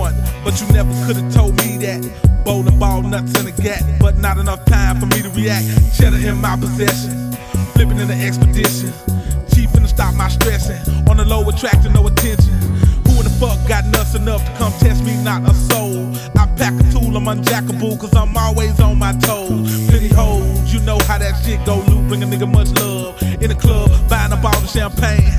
But you never could've told me that. Bowling ball nuts in a gat, but not enough time for me to react. Cheddar in my possession, flipping in the expedition. Chief finna stop my stressing. On the low, attracting no attention. Who in the fuck got nuts enough to come test me? Not a soul. I pack a tool, I'm unjackable, cause I'm always on my toes. Plenty hoes, you know how that shit go. Loot, bring a nigga much love. In the club, buying up all the champagne,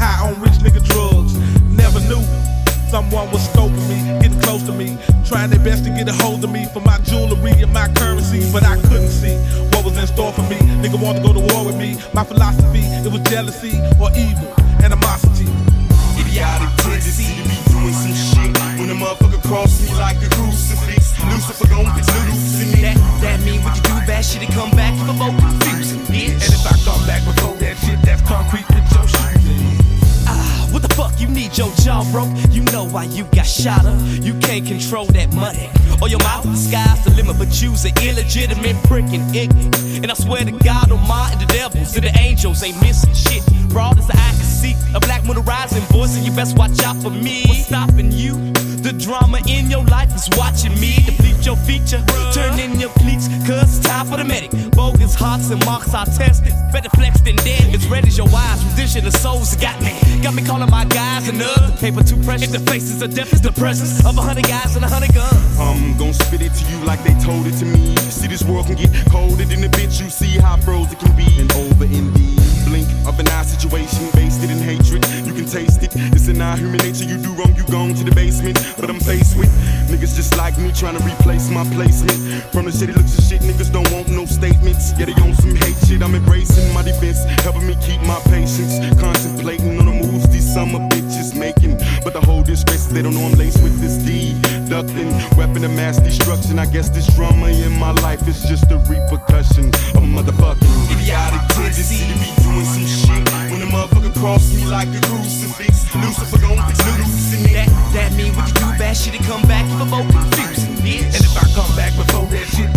get a hold of me for my jewelry and my currency, but I couldn't see what was in store for me. Nigga wanted to go to war with me. My philosophy, it was jealousy or evil, animosity. Idiotic tendency to be doing some shit when a motherfucker cross me like a crucifix. Lucifer gon' be loose in me. That, that mean when you do bad shit, it come back even more confusing, bitch. And if I come back before that shit, that's concrete with your shoes in it. Ah, what the fuck you need your jaw broke? Know why you got shot up. You can't control that money. Or your mouth, the sky's the limit, but you's an illegitimate prick and ignorant. And I swear to God Almighty, the devils and the angels ain't missing shit. Broad as the eye can see, a black moon rising voice, and you best watch out for me. What's stopping you? The drama in your life is watching me deplete your feature, turn in your cleats, cause it's time for the medic. Bogus hearts and marks are tested, better flex than dead. As red as your eyes, rendition of souls that got me. Got me calling my guys another paper too precious. If the faces of death is the presence of a hundred guys and a hundred guns. I'm gon' spit it to you like they told it to me. See, this world can get colder than the bitch. You see how frozen it can be. Human nature. You do wrong, you gone to the basement. But I'm faced with niggas just like me trying to replace my placement. From the shitty looks of shit, niggas don't want no statements. Yeah, they on some hate shit. I'm embracing my defense, helping me keep my patience. Contemplating on the moves these summer bitches making. But the whole disgrace, they don't know I'm laced with this deducting. Weapon of mass destruction. I guess this drama in my life is just a repercussion when you do shit, it come back even more confusing, bitch. And if I come back before that shit,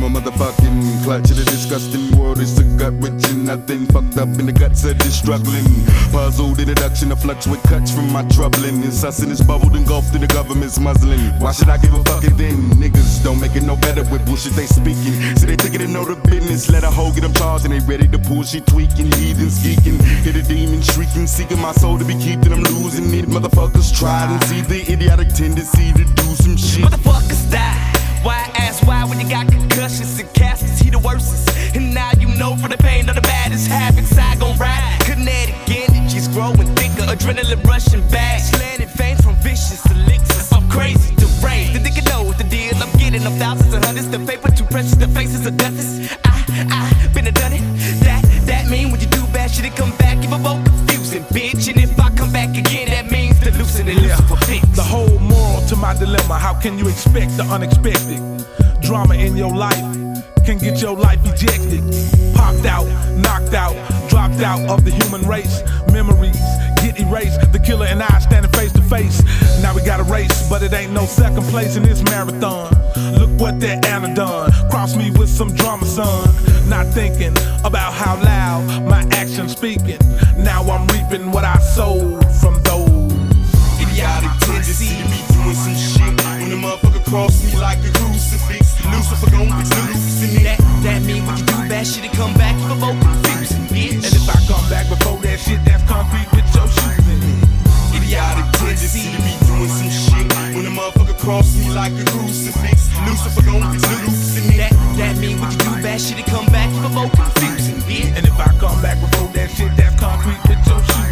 my motherfucking clutch of the disgusting world is a gut wrenching. Nothing fucked up in the guts of this struggling. Puzzled introduction, of flux with cuts from my troubling. Incessant is bubbled, engulfed in the government's muzzling. Why should I give a fuck it then? Niggas don't make it no better with bullshit they speaking. So they think they know the business. Let a hoe get them charged and they ready to pull shit tweaking. Heathens geeking. Hit a demon shrieking. Seeking my soul to be and I'm losing it. Motherfuckers try and see the idiotic tendency to do some shit. Motherfuckers die. Why ask why when you got concussions and caskets? He the worstest. And now you know for the pain of the baddest habits, I gon' ride. Kinetic energies growing thicker, adrenaline rushing back. Slanted veins from vicious elixirs. I'm crazy to rain. The nigga knows the deal. I'm getting them thousands and hundreds. The paper too precious. The faces of deathless. I, I been a done it. That, that mean when you do bad shit, it come back even more confusing, bitch. And if I come back again, that means the loosening Lucifer fix. The whole moral to my dilemma. How can you expect the unexpected? Drama in your life can get your life ejected. Popped out, knocked out, dropped out of the human race. Memories get erased. The killer and I standing face to face. Now we got a race, but it ain't no second place in this marathon. Look what that Anna done. Cross me with some drama, son. Not thinking about how loud my actions speaking. Now I'm reaping what I sowed from those. idiotic tendency to be doing some shit. When a motherfucker cross me like a crucifix, Lucifer gon' in me. That, that mean when you do bad shit, it come back even more confusing, bitch. And if I come back before that shit, that's concrete with your shoes in it. Idiotic tendency to be doing some shit. When a motherfucker cross me like a crucifix, Lucifer gon' in me. That, that mean when you do bad shit, it come back even more confusing, bitch. And if I come back before that shit, that's concrete with your shoes